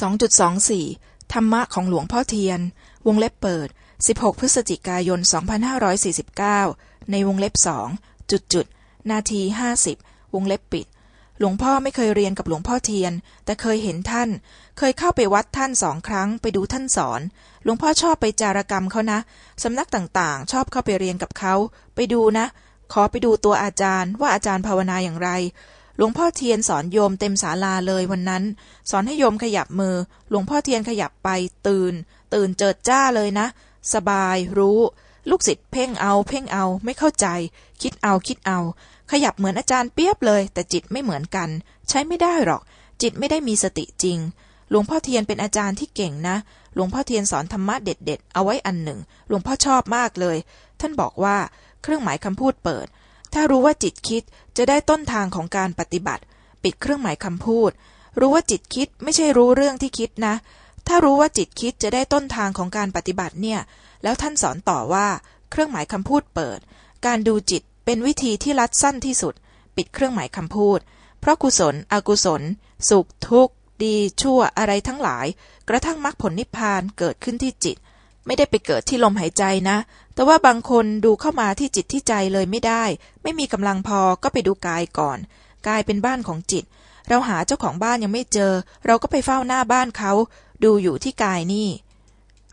2.24 ธรรมะของหลวงพ่อเทียน วงเล็บเปิด 16 พฤศจิกายน 2549 ในวงเล็บสองจุดจุดนาที 50 วงเล็บปิด หลวงพ่อไม่เคยเรียนกับหลวงพ่อเทียน แต่เคยเห็นท่าน เคยเข้าไปวัดท่านสองครั้งไปดูท่านสอน หลวงพ่อชอบไปจารกรรมเขานะ สำนักต่างๆ ชอบเข้าไปเรียนกับเขา ไปดูนะ ขอไปดูตัวอาจารย์ว่าอาจารย์ภาวนาอย่างไร หลวงพ่อเทียนสอนโยมเต็มศาลาเลยวันนั้น สอนให้โยมขยับมือ หลวงพ่อเทียนขยับไปตื่น ตื่นเจิดจ้าเลยนะ สบายรู้ ลูกศิษย์เพ่งเอา เพ่งเอาไม่เข้าใจ คิดเอาคิดเอา ขยับเหมือนอาจารย์เปี๊ยบเลย แต่จิตไม่เหมือนกัน ใช้ไม่ได้หรอก จิตไม่ได้มีสติจริง หลวงพ่อเทียนเป็นอาจารย์ที่เก่งนะ หลวงพ่อเทียนสอนธรรมะเด็ด ๆ เอาไว้อันหนึ่ง หลวงพ่อชอบมากเลย ท่านบอกว่า เครื่องหมายคำพูดเปิด ถ้ารู้ว่าจิตคิดจะได้ต้นทางของการปฏิบัติ ปิดเครื่องหมายคำพูด รู้ว่าจิตคิดไม่ใช่รู้เรื่องที่คิดนะ ถ้ารู้ว่าจิตคิดจะได้ต้นทางของการปฏิบัติเนี่ย แล้วท่านสอนต่อว่า เครื่องหมายคำพูดเปิด การดูจิตเป็นวิธีที่รัดสั้นที่สุด ปิดเครื่องหมายคำพูด เพราะกุศล อกุศล สุขทุกข์ ดีชั่วอะไรทั้งหลาย กระทั่งมรรคผลนิพพานเกิดขึ้นที่จิต ไม่ได้ไปเกิดที่ลมหายใจนะ แต่ว่าบางคนดูเข้ามาที่จิตที่ใจเลยไม่ได้ ไม่มีกำลังพอก็ไปดูกายก่อน กายเป็นบ้านของจิต เราหาเจ้าของบ้านยังไม่เจอ เราก็ไปเฝ้าหน้าบ้านเขา ดูอยู่ที่กายนี่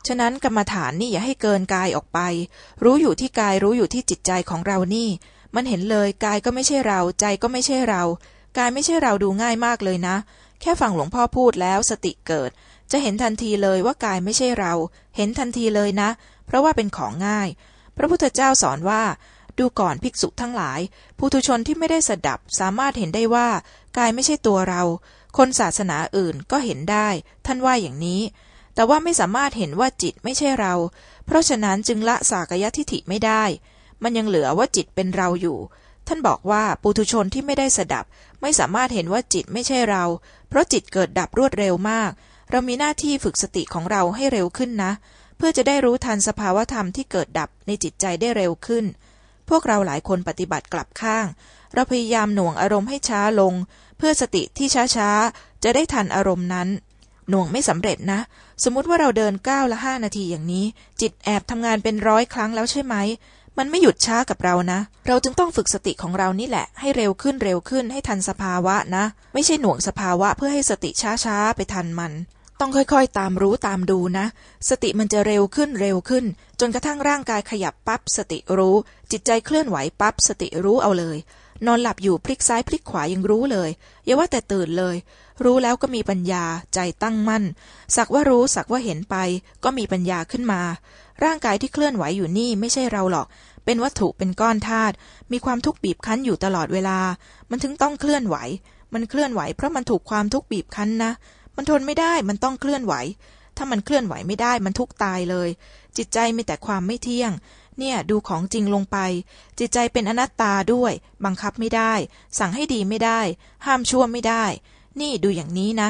ฉะนั้นกรรมฐานนี่อย่าให้เกินกายออกไป รู้อยู่ที่กายรู้อยู่ที่จิตใจของเรานี่ มันเห็นเลยกายก็ไม่ใช่เรา ใจก็ไม่ใช่เรา กายไม่ใช่เราดูง่ายมากเลยนะ แค่ฟังหลวงพ่อพูดแล้วสติเกิด จะเห็นทันทีเลยว่ากายไม่ใช่เรา เห็นทันทีเลยนะ เพราะว่าเป็นของง่าย พระพุทธเจ้าสอนว่า ดูก่อนภิกษุทั้งหลายผู้ทุชนที่ไม่ได้สดับสามารถเห็นได้ว่า กายไม่ใช่ตัวเรา คนศาสนาอื่นก็เห็นได้ ท่านว่าอย่างนี้ แต่ว่าไม่สามารถเห็นว่าจิตไม่ใช่เรา เพราะฉะนั้นจึงละสากยทิฐิไม่ได้ มันยังเหลือว่าจิตเป็นเราอยู่ท่านบอกว่าปุถุชนที่ไม่ได้สดับ ไม่สามารถเห็นว่าจิตไม่ใช่เรา เพราะจิตเกิดดับรวดเร็วมาก เรามีหน้าที่ฝึกสติของเราให้เร็วขึ้นนะ เพื่อจะได้รู้ทันสภาวธรรมที่เกิดดับในจิตใจได้เร็วขึ้น พวกเราหลายคนปฏิบัติกลับข้าง เราพยายามหน่วงอารมณ์ให้ช้าลง เพื่อสติที่ช้าๆ จะได้ทันอารมณ์นั้น หน่วงไม่สำเร็จนะ สมมติว่าเราเดินก้าวละห้านาทีอย่างนี้ จิตแอบทำงานเป็นร้อยครั้งแล้วใช่ไหมมันไม่หยุดช้ากับเรานะ เราจึงต้องฝึกสติของเรานี่แหละ ให้เร็วขึ้นเร็วขึ้นให้ทันสภาวะนะ ไม่ใช่หน่วงสภาวะเพื่อให้สติช้าๆไปทันมัน ต้องค่อยๆ ตามรู้ตามดูนะ สติมันจะเร็วขึ้นเร็วขึ้น จนกระทั่งร่างกายขยับปั๊บสติรู้ จิตใจเคลื่อนไหวปั๊บสติรู้เอาเลย นอนหลับอยู่พลิกซ้ายพลิกขวายังรู้เลยอย่าว่าแต่ตื่นเลย รู้แล้วก็มีปัญญาใจตั้งมั่น สักว่ารู้สักว่าเห็นไป ก็มีปัญญาขึ้นมา ร่างกายที่เคลื่อนไหวอยู่นี่ไม่ใช่เราหรอก เป็นวัตถุเป็นก้อนธาตุมีความทุกข์บีบคั้นอยู่ตลอดเวลา มันถึงต้องเคลื่อนไหว มันเคลื่อนไหวเพราะมันถูกความทุกข์บีบคั้นนะ มันทนไม่ได้มันต้องเคลื่อนไหว ถ้ามันเคลื่อนไหวไม่ได้มันทุกตายเลย จิตใจมีแต่ความไม่เที่ยง เนี่ยดูของจริงลงไป จิตใจเป็นอนัตตาด้วย บังคับไม่ได้ สั่งให้ดีไม่ได้ ห้ามชั่วไม่ได้ นี่ดูอย่างนี้นะ